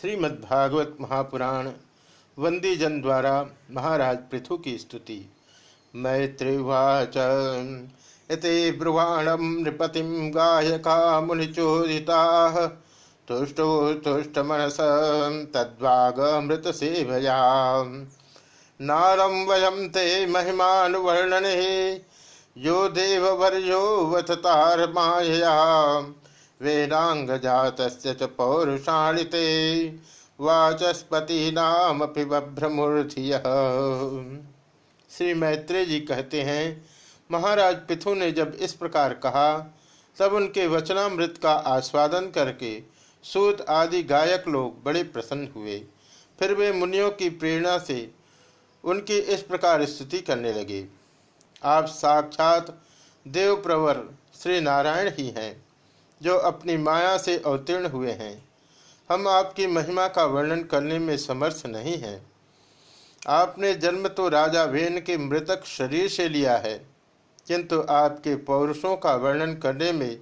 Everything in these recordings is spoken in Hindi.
श्रीमद्भागवत महापुराण वंदीजन द्वारा महाराज पृथु की स्तुति। मैत्रिवाच। इति ब्रुवाणम नृपति गायका मुनिचोदिता। तुष्टो तुष्टमनस तद्वागमृत सेवया नारम वयम ते महिमानुवर्णने। यो देववर्यो वथतार मायया वेदांग जात च पौरुषाणिते वाचस्पतीनामपि बभ्रमूर्धिय श्री मैत्रेय जी कहते हैं, महाराज पिथु ने जब इस प्रकार कहा, तब उनके वचनामृत का आस्वादन करके सूत आदि गायक लोग बड़े प्रसन्न हुए। फिर वे मुनियों की प्रेरणा से उनकी इस प्रकार स्तुति करने लगे। आप साक्षात देव प्रवर श्री नारायण ही हैं। जो अपनी माया से अवतीर्ण हुए हैं। हम आपकी महिमा का वर्णन करने में समर्थ नहीं हैं। आपने जन्म तो राजा वेन के मृतक शरीर से लिया है, किंतु आपके पौरुषों का वर्णन करने में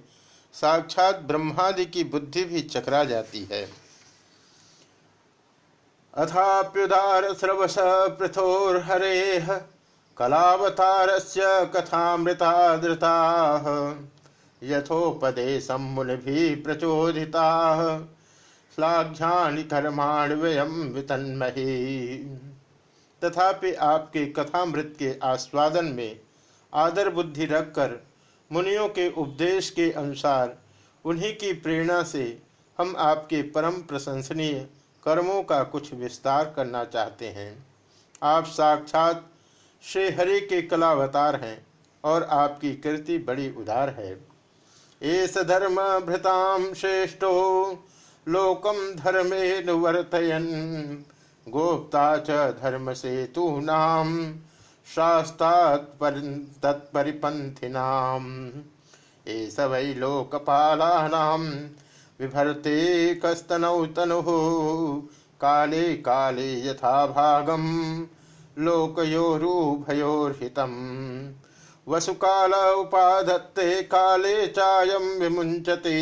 साक्षात ब्रह्मादि की बुद्धि भी चकरा जाती है। अथाप्युदार स्रवस पृथोर हरे कलावतारस्य कथामृता धृता यथोपदेशम मुनि प्रचोदिता वितन्मही। तथापि आपके कथामृत के आस्वादन में आदर बुद्धि रखकर मुनियों के उपदेश के अनुसार उन्हीं की प्रेरणा से हम आपके परम प्रशंसनीय कर्मों का कुछ विस्तार करना चाहते हैं। आप साक्षात श्री हरि के कलावतार हैं और आपकी कृति बड़ी उदार है। एस धर्म भृताम श्रेष्ठो लोकम धर्मे वर्तयन गोप्ता च धर्म से तू नाम तत्परिपंथिनाम एस वै लोकपालानाम विभर्ते कस्तनौ तनु। काले काले यथा भागम लोकयोरुभयोर्हितम्। वसुकाल उपाधत्ते काले चायम विमुंचते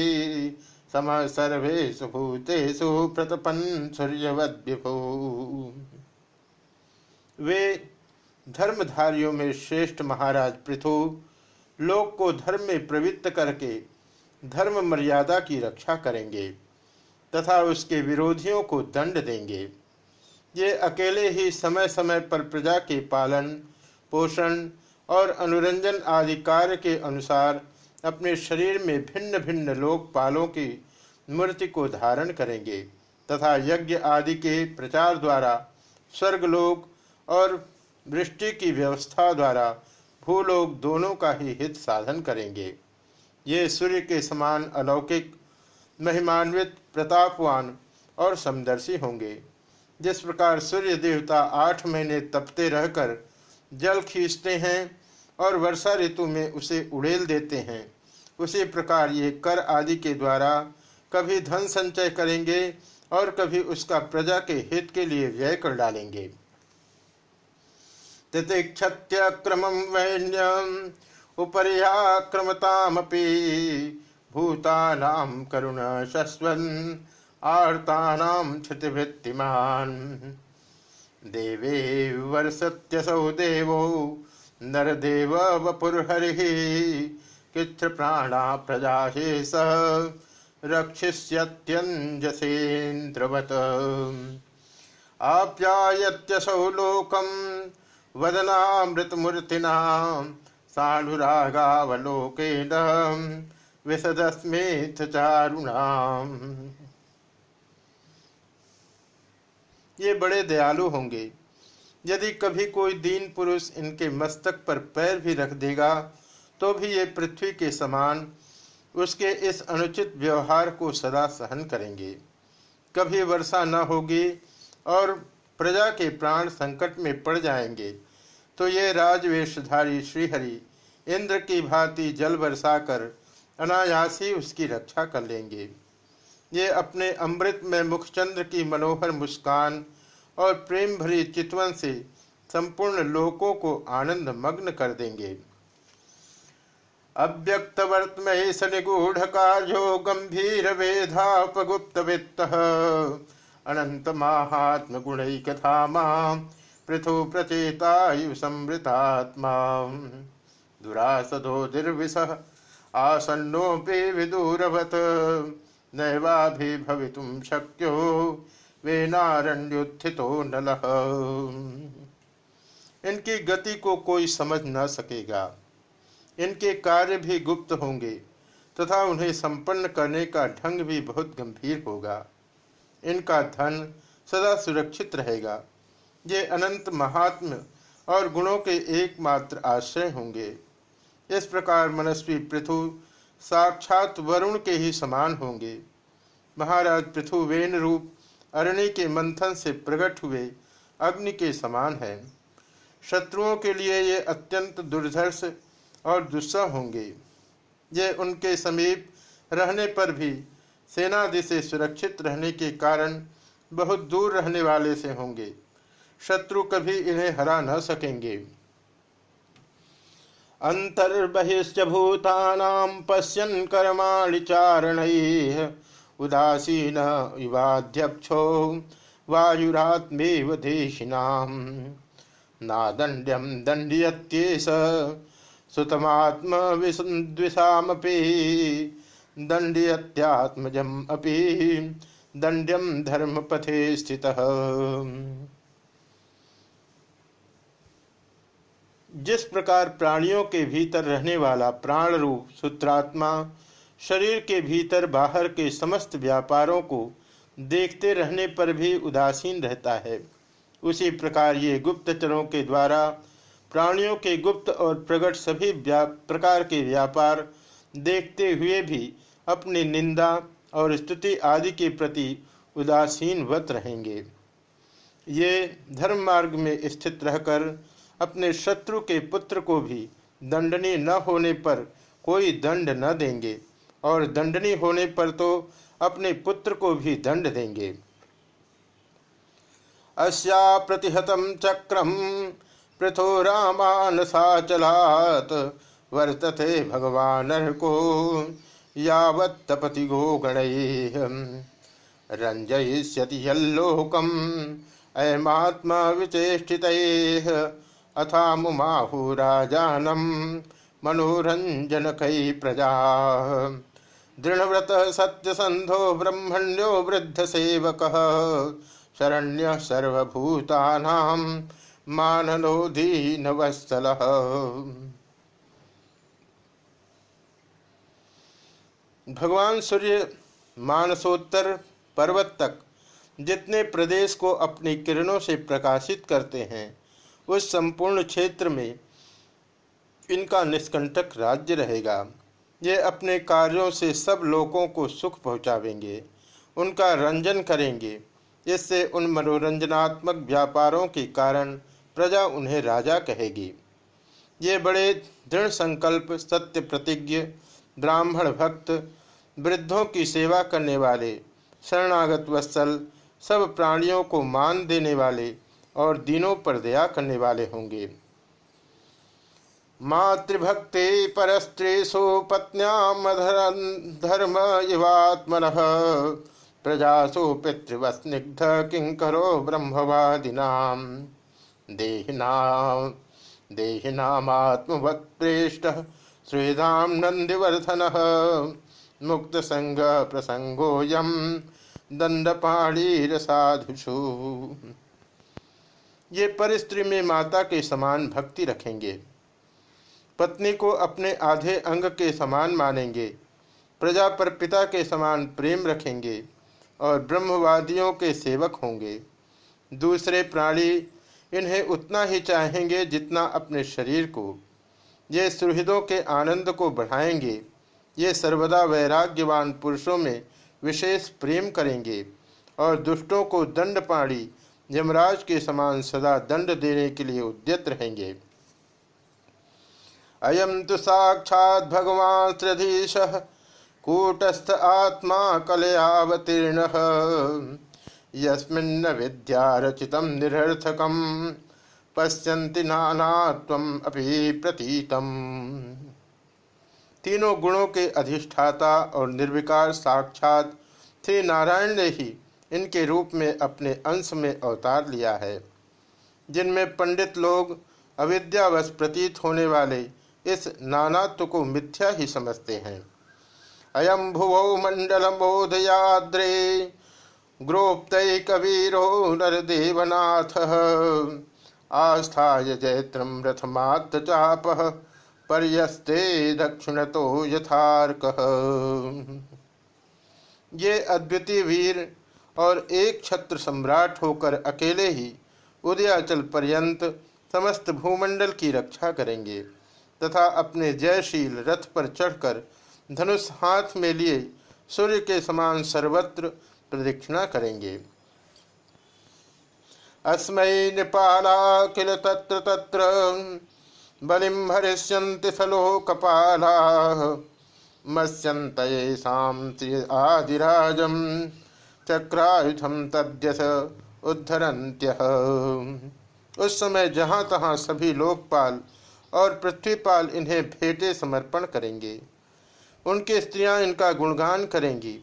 सम सर्वेषु भूतेषु प्रतपन सूर्यवद्विभू। वे धर्मधारियों में श्रेष्ठ महाराज पृथु, लोक को धर्म में प्रवृत्त करके धर्म मर्यादा की रक्षा करेंगे तथा उसके विरोधियों को दंड देंगे। ये अकेले ही समय समय पर प्रजा के पालन, पोषण और अनुरंजन आदि कार्य के अनुसार अपने शरीर में भिन्न भिन्न लोकपालों की मूर्ति को धारण करेंगे तथा यज्ञ आदि के प्रचार द्वारा स्वर्गलोक और वृष्टि की व्यवस्था द्वारा भूलोक दोनों का ही हित साधन करेंगे। ये सूर्य के समान अलौकिक, महिमान्वित, प्रतापवान और समदर्शी होंगे। जिस प्रकार सूर्य देवता आठ महीने तपते रहकर जल खींचते हैं और वर्षा ऋतु में उसे उड़ेल देते हैं। उसी प्रकार ये कर आदि के द्वारा कभी धन संचय करेंगे और कभी उसका प्रजा के हित के लिए व्यय कर डालेंगे। तितिक्षत्यक्रमं वैन्यम् उपर्याक्रमतामपि भूतानां करुण शस्वन् आर्तानां क्षतिवृत्तिमान् देवे वर्षत्यसौ देवो नरदेव वपुर्हरि कृत्र प्राणा प्रजा स रक्षिष्यत्यञ्जसेन्द्रवत्। आप्यायत्यसौ लोकं वदनामृतमूर्तिना सानुरागावलोकेन विशदस्मेथ चारुणाम। ये बड़े दयालु होंगे। यदि कभी कोई दीन पुरुष इनके मस्तक पर पैर भी रख देगा तो भी ये पृथ्वी के समान उसके इस अनुचित व्यवहार को सदा सहन करेंगे। कभी वर्षा न होगी और प्रजा के प्राण संकट में पड़ जाएँगे। तो ये राजवेशधारी श्रीहरि इंद्र की भांति जल बरसा कर अनायासी उसकी रक्षा कर लेंगे। ये अपने अमृत में मुखचंद्र की मनोहर मुस्कान और प्रेम भरी चितवन से संपूर्ण लोकों को आनंद मग्न कर देंगे। अव्यक्त वर्तमय निगूढ़ कार्यो गंभीर वेधापगुप्त वित्त अनंत महात्म गुण कथा पृथु प्रचेतायु संवृतात्मा। दुरासदो दुर्विश आसन्नोपि विदूरवत। नैवाभिभवितुं शक्यो वेनारण्युत्थितो नलः। इनकी गति को कोई समझ न सकेगा। इनके कार्य भी गुप्त होंगे तथा उन्हें संपन्न करने का ढंग भी बहुत गंभीर होगा। इनका धन सदा सुरक्षित रहेगा। ये अनंत महात्म और गुणों के एकमात्र आश्रय होंगे। इस प्रकार मनस्वी पृथु साक्षात वरुण के ही समान होंगे। महाराज पृथुवेन रूप अरण्य के मंथन से प्रकट हुए, अग्नि के समान है। शत्रुओं के लिए ये अत्यंत दुर्धर्ष और दुस्सा होंगे। ये उनके समीप रहने पर भी सेनादि से सुरक्षित रहने के कारण बहुत दूर रहने वाले से होंगे। शत्रु कभी इन्हें हरा न सकेंगे। अंतर्बहिश्च भूतानां पश्यन् कर्माणि चारणैः उदासीन इवाध्यक्षो वायुरात्मेव देशिनाम् नादण्ड्यं दण्ड्यत्येष सुतमात्मविद्विषामपि दण्ड्यत्यात्मजम् अपि दण्ड्यं धर्मपथे स्थितः। जिस प्रकार प्राणियों के भीतर रहने वाला प्राण रूप सूत्रात्मा शरीर के भीतर बाहर के समस्त व्यापारों को देखते रहने पर भी उदासीन रहता है। उसी प्रकार ये गुप्तचरों के द्वारा प्राणियों के गुप्त और प्रकट सभी प्रकार के व्यापार देखते हुए भी अपनी निंदा और स्तुति आदि के प्रति उदासीन वत रहेंगे। ये धर्म मार्ग में स्थित रहकर अपने शत्रु के पुत्र को भी दंडनी न होने पर कोई दंड न देंगे, और दंडनी होने पर तो अपने पुत्र को भी दंड देंगे। अस्या प्रतिहतम चक्रम पृथो रामानसाचलात् वर्तते भगवान को यावत् तपति गो गण रंजयिष्यति यल्लोकम, अयमात्मा विचेषित अथा मुमाहुराजानम मनोरंजन कई प्रजा। दृढ़व्रत सत्यसंधो ब्रह्मण्यो वृद्ध सेवक शरण्य सर्वभूतानाम वत्सल भगवान सूर्य मानसोत्तर पर्वत तक जितने प्रदेश को अपनी किरणों से प्रकाशित करते हैं उस संपूर्ण क्षेत्र में इनका निष्कंटक राज्य रहेगा। ये अपने कार्यों से सब लोगों को सुख पहुंचावेंगे। उनका रंजन करेंगे। इससे उन मनोरंजनात्मक व्यापारों के कारण प्रजा उन्हें राजा कहेगी। ये बड़े दृढ़ संकल्प, सत्य प्रतिज्ञ, ब्राह्मण भक्त, वृद्धों की सेवा करने वाले, शरणागत वत्सल, सब प्राणियों को मान देने वाले और दिनों पर दया करने वाले होंगे। मातृभक्ति परस्त्रीसु पत्न्यामधर धर्म इवात्मन प्रजासु पितृवस्निग्ध किंकरो ब्रह्मवादिना। देहिना देहिनात्मवत्प्रेष्ट श्रीधाम नंदिवर्धन। मुक्त संग प्रसंगोयम दंडपाणी साधुषु ये पर स्त्री में माता के समान भक्ति रखेंगे। पत्नी को अपने आधे अंग के समान मानेंगे। प्रजा पर पिता के समान प्रेम रखेंगे और ब्रह्मवादियों के सेवक होंगे। दूसरे प्राणी इन्हें उतना ही चाहेंगे जितना अपने शरीर को। ये सुहृदों के आनंद को बढ़ाएँगे। ये सर्वदा वैराग्यवान पुरुषों में विशेष प्रेम करेंगे और दुष्टों को दंड पाड़ी यमराज के समान सदा दंड देने के लिए उद्यत रहेंगे। अयम तो साक्षात भगवान श्रधीश कूटस्थ आत्मा कलयावतीर्ण। यस्मिन्न विद्या रचित निरर्थकम, पश्यन्ति अभी प्रतीतम। तीनों गुणों के अधिष्ठाता और निर्विकार साक्षात श्री नारायण ने ही इनके रूप में अपने अंश में अवतार लिया है, जिनमें पंडित लोग अविद्यावश प्रतीत होने वाले इस नानात्व को मिथ्या ही समझते हैं। अयम भुवो मंडल मोदयाद्रे ग्रोप्त कवीरो नरदेवनाथ। आस्थाय जैत्रम रथमात चाप पर्यस्ते दक्षिण तो यथार्क। ये अद्वितीय वीर और एक छत्र सम्राट होकर अकेले ही उदयाचल पर्यंत समस्त भूमंडल की रक्षा करेंगे, तथा अपने जयशील रथ पर चढ़कर धनुष हाथ में लिए सूर्य के समान सर्वत्र प्रदक्षिणा करेंगे। अस्मय निपाला किल तत्र तत्र बलिम हरिष्यन्ति सलोकपाला मत्स्यंत आदिराजम। चक्रायुधम तद्यस उद्धरंत्य उस समय जहाँ तहाँ सभी लोकपाल और पृथ्वीपाल इन्हें भेंटे समर्पण करेंगे। उनकी स्त्रियाँ इनका गुणगान करेंगी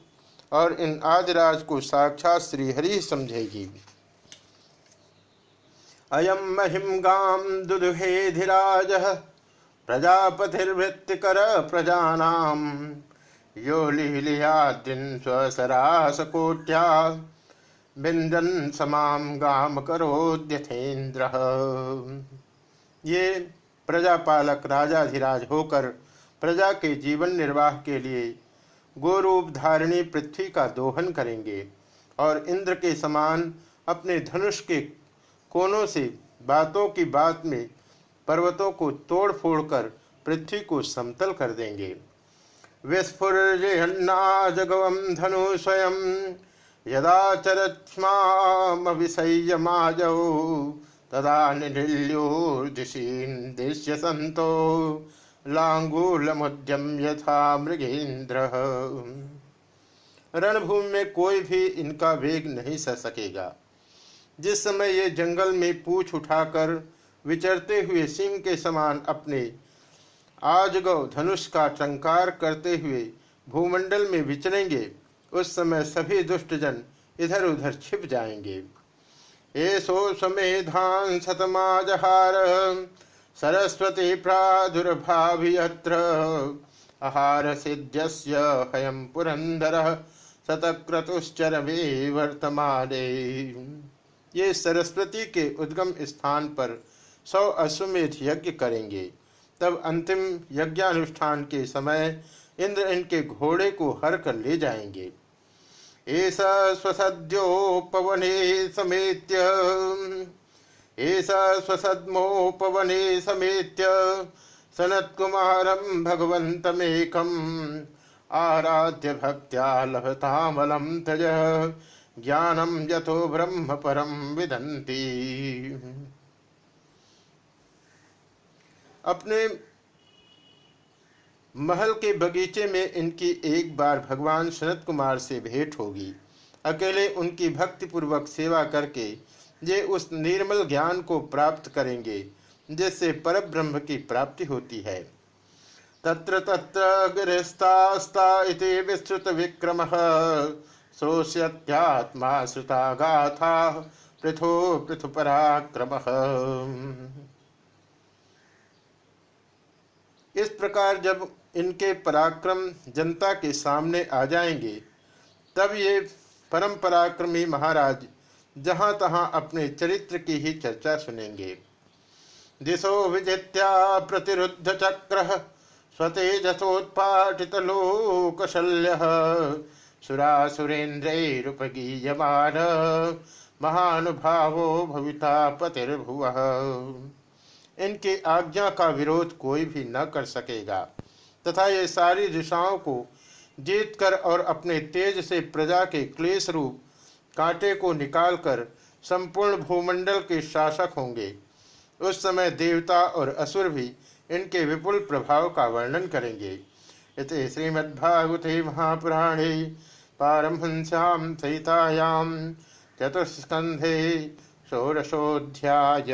और इन आदिराज को साक्षात श्रीहरि समझेगी। अयम महिम गाम दुदुहे दुदुहेधिराज। प्रजापतिर्वृत्तिकर प्रजानाम। यो लीलियाद्रिन स्वसरासकोट्या। बिंदन समाम गाम करोद्यथेन्द्र ये प्रजापालक राजाधिराज होकर प्रजा के जीवन निर्वाह के लिए गोरूप धारिणी पृथ्वी का दोहन करेंगे और इंद्र के समान अपने धनुष के कोनों से बातों की बात में पर्वतों को तोड़ फोड़ कर पृथ्वी को समतल कर देंगे। विस्फुर्जन्ना जगवम धनु स्वयं यदा चरत्मामविसय्यमाजौ तदा निधिल्योर्दिशीन् दृश्य संतो लांगूलमुद्यम यथा मृगेन्द्र। रणभूमि में कोई भी इनका वेग नहीं सह सकेगा। जिस समय ये जंगल में पूछ उठाकर विचरते हुए सिंह के समान अपने आजगव धनुष का टंकार करते हुए भूमंडल में विचरेंगे। उस समय सभी दुष्टजन इधर उधर छिप जाएँगे। एसो समेधान सतमाजहार, सरस्वती प्रादुर्भाव्यत्र आहार सिद्ध्यस्य हयम पुरंदर शतक्रतुश्चर वर्तमाने। ये सरस्वती के उद्गम स्थान पर सौ अश्वमेध यज्ञ करेंगे। तब अंतिम यज्ञानुष्ठान के समय इंद्र इनके घोड़े को हर कर ले जाएँगे। ऐसा स्वसद्योपवने समेत्य। स्वसद्मोपवने समेत्य। सनत कुमारम आराध्य भक्त्या लभतामलम तज ज्ञानम यथो ब्रह्म परम विदंती अपने महल के बगीचे में इनकी एक बार भगवान शरद कुमार से भेंट होगी। अकेले उनकी भक्तिपूर्वक सेवा करके ये उस निर्मल ज्ञान को प्राप्त करेंगे, जिससे पर ब्रह्म की प्राप्ति होती है। तत्र तत्र गृहस्थास्ता विस्तृत विक्रम श्रोष्यत्यात्मा श्रुता गाथा पृथो पृथु पराक्रम इस प्रकार जब इनके पराक्रम जनता के सामने आ जाएँगे, तब ये परम पराक्रमी महाराज जहाँ तहां अपने चरित्र की ही चर्चा सुनेंगे। दिशो विजित्या प्रतिरुद्ध चक्र स्वतेजसोत्पाटित लोकशल्य। सुरासुरेन्द्रुपगीयमान महानुभावो भविता पतिर्भुव। इनके आज्ञा का विरोध कोई भी न कर सकेगा। तथा ये सारी दिशाओं को जीत कर और अपने तेज से प्रजा के क्लेश रूप कांटे को निकालकर संपूर्ण भूमंडल के शासक होंगे। उस समय देवता और असुर भी इनके विपुल प्रभाव का वर्णन करेंगे। इत श्रीमद्भागवते महापुराणे पारमहंस्याम सहितायाम चतुस्कंधे षोडशोध्याय